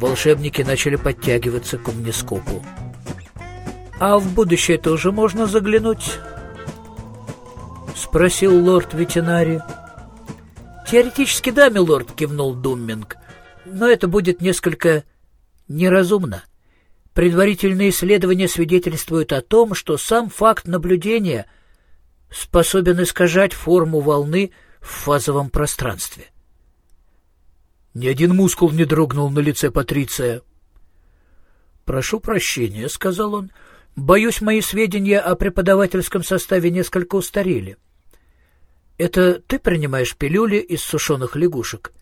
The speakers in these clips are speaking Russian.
волшебники начали подтягиваться к умнископу. «А в будущее тоже можно заглянуть?» — спросил лорд ветеринарий. «Теоретически да, милорд», — кивнул Думминг. «Но это будет несколько неразумно. Предварительные исследования свидетельствуют о том, что сам факт наблюдения способен искажать форму волны в фазовом пространстве». Ни один мускул не дрогнул на лице Патриция. «Прошу прощения», — сказал он. «Боюсь, мои сведения о преподавательском составе несколько устарели». «Это ты принимаешь пилюли из сушеных лягушек?»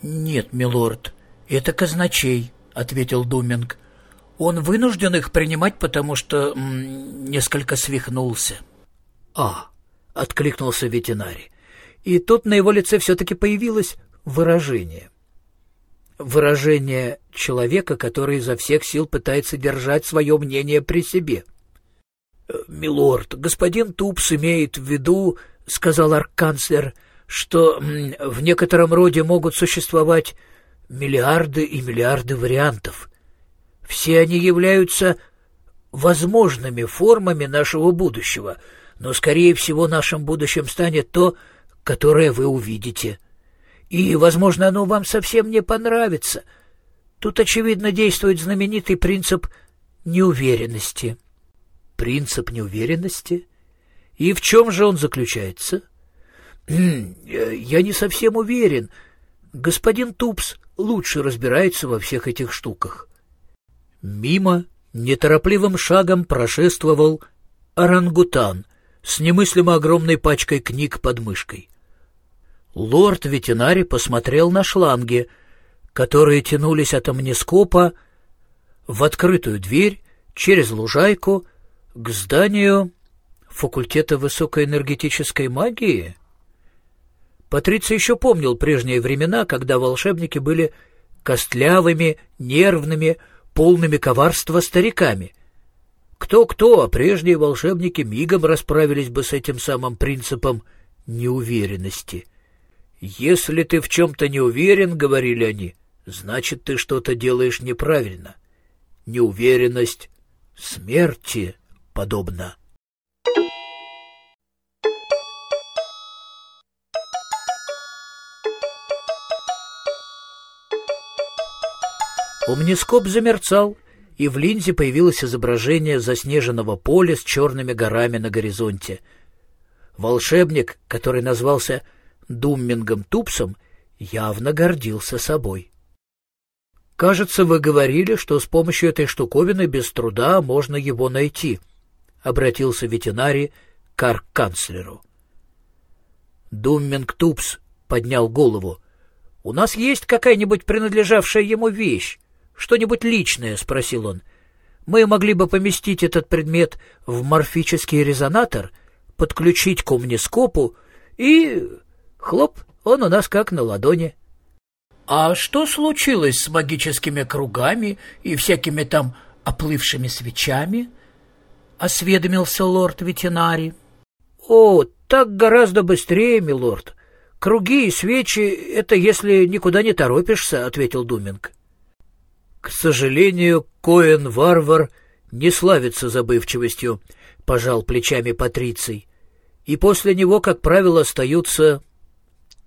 «Нет, милорд, это казначей», — ответил Думинг. «Он вынужден их принимать, потому что м, несколько свихнулся». «А», — откликнулся ветеринарий. И тут на его лице все-таки появилось выражение — выражение человека, который изо всех сил пытается держать свое мнение при себе. «Милорд, господин Тупс имеет в виду, — сказал арканцлер, — что в некотором роде могут существовать миллиарды и миллиарды вариантов. Все они являются возможными формами нашего будущего, но, скорее всего, нашим будущим станет то, которое вы увидите». И, возможно, оно вам совсем не понравится. Тут, очевидно, действует знаменитый принцип неуверенности. Принцип неуверенности? И в чем же он заключается? Я не совсем уверен. Господин Тупс лучше разбирается во всех этих штуках. Мимо неторопливым шагом прошествовал орангутан с немыслимо огромной пачкой книг под мышкой. Лорд-ветеринарий посмотрел на шланги, которые тянулись от амнископа в открытую дверь через лужайку к зданию факультета высокоэнергетической магии. Патриций еще помнил прежние времена, когда волшебники были костлявыми, нервными, полными коварства стариками. Кто-кто, а прежние волшебники мигом расправились бы с этим самым принципом неуверенности — «Если ты в чем-то не уверен, — говорили они, — значит, ты что-то делаешь неправильно. Неуверенность смерти подобна». Умнископ замерцал, и в линзе появилось изображение заснеженного поля с черными горами на горизонте. Волшебник, который назвался Думмингом Тупсом явно гордился собой. «Кажется, вы говорили, что с помощью этой штуковины без труда можно его найти», — обратился ветеринарий к арк-канцлеру. Думминг Тупс поднял голову. «У нас есть какая-нибудь принадлежавшая ему вещь? Что-нибудь личное?» — спросил он. «Мы могли бы поместить этот предмет в морфический резонатор, подключить к умнископу и Хлоп, он у нас как на ладони. А что случилось с магическими кругами и всякими там оплывшими свечами? Осведомился лорд ветеринарий. О, так гораздо быстрее, милорд. Круги и свечи — это если никуда не торопишься, — ответил Думинг. К сожалению, Коэн-варвар не славится забывчивостью, — пожал плечами Патриций. И после него, как правило, остаются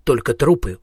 только трупы.